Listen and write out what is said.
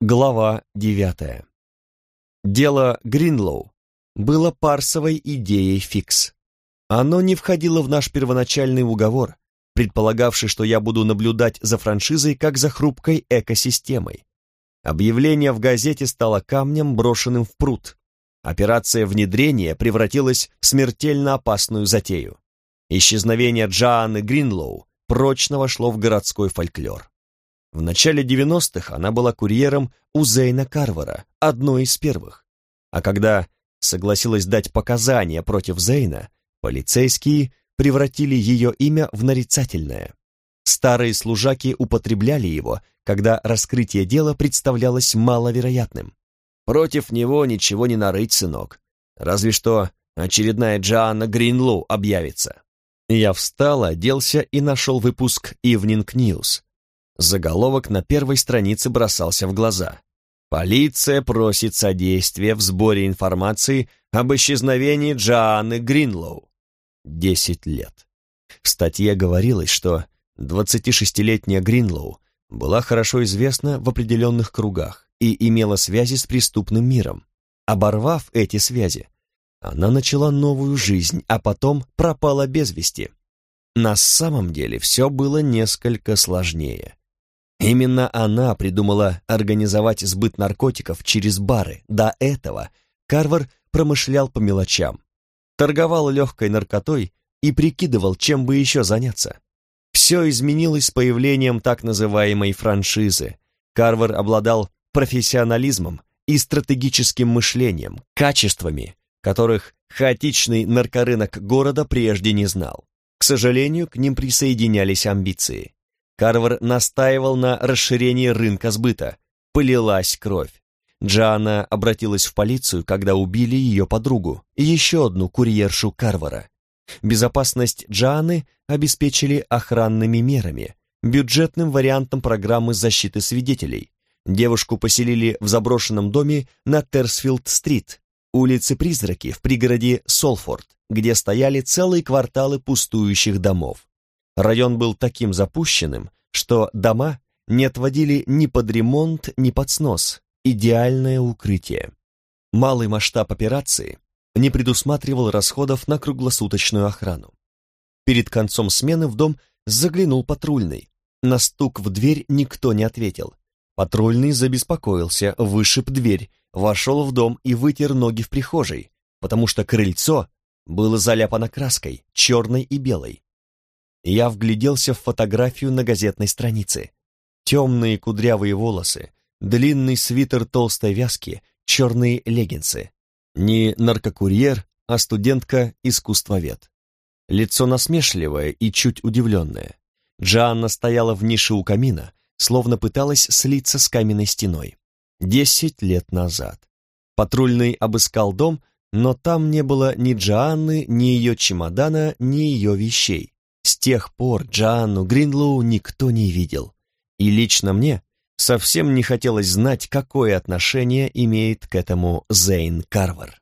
Глава девятая. Дело Гринлоу было парсовой идеей фикс. Оно не входило в наш первоначальный уговор, предполагавший, что я буду наблюдать за франшизой как за хрупкой экосистемой. Объявление в газете стало камнем, брошенным в пруд. Операция внедрения превратилась в смертельно опасную затею. Исчезновение Джоанны Гринлоу прочно вошло в городской фольклор. В начале 90-х она была курьером у Зейна Карвара, одной из первых. А когда согласилась дать показания против Зейна, полицейские превратили ее имя в нарицательное. Старые служаки употребляли его, когда раскрытие дела представлялось маловероятным. Против него ничего не нарыть, сынок. Разве что очередная Джоанна Гринлоу объявится. Я встал, оделся и нашел выпуск Evening News. Заголовок на первой странице бросался в глаза. Полиция просит содействия в сборе информации об исчезновении Джоанны Гринлоу. Десять лет. В статье говорилось, что 26-летняя Гринлоу была хорошо известна в определенных кругах и имела связи с преступным миром. Оборвав эти связи, она начала новую жизнь, а потом пропала без вести. На самом деле все было несколько сложнее. Именно она придумала организовать сбыт наркотиков через бары. До этого Карвар промышлял по мелочам, торговал легкой наркотой и прикидывал, чем бы еще заняться. Все изменилось с появлением так называемой франшизы. Карвар обладал профессионализмом и стратегическим мышлением, качествами, которых хаотичный наркорынок города прежде не знал. К сожалению, к ним присоединялись амбиции. Карвар настаивал на расширении рынка сбыта. Полилась кровь. Джана обратилась в полицию, когда убили ее подругу, и еще одну курьершу Карвара. Безопасность Джаны обеспечили охранными мерами, бюджетным вариантом программы защиты свидетелей. Девушку поселили в заброшенном доме на Терсфилд-стрит, улице Призраки в пригороде Солфорд, где стояли целые кварталы пустующих домов. Район был таким запущенным, что дома не отводили ни под ремонт, ни под снос. Идеальное укрытие. Малый масштаб операции не предусматривал расходов на круглосуточную охрану. Перед концом смены в дом заглянул патрульный. На стук в дверь никто не ответил. Патрульный забеспокоился, вышиб дверь, вошел в дом и вытер ноги в прихожей, потому что крыльцо было заляпано краской, черной и белой. Я вгляделся в фотографию на газетной странице. Темные кудрявые волосы, длинный свитер толстой вязки, черные леггинсы. Не наркокурьер, а студентка-искусствовед. Лицо насмешливое и чуть удивленное. Джанна стояла в нише у камина, словно пыталась слиться с каменной стеной. Десять лет назад. Патрульный обыскал дом, но там не было ни Джоанны, ни ее чемодана, ни ее вещей. С тех пор Джоанну Гринлоу никто не видел. И лично мне совсем не хотелось знать, какое отношение имеет к этому Зейн Карвар.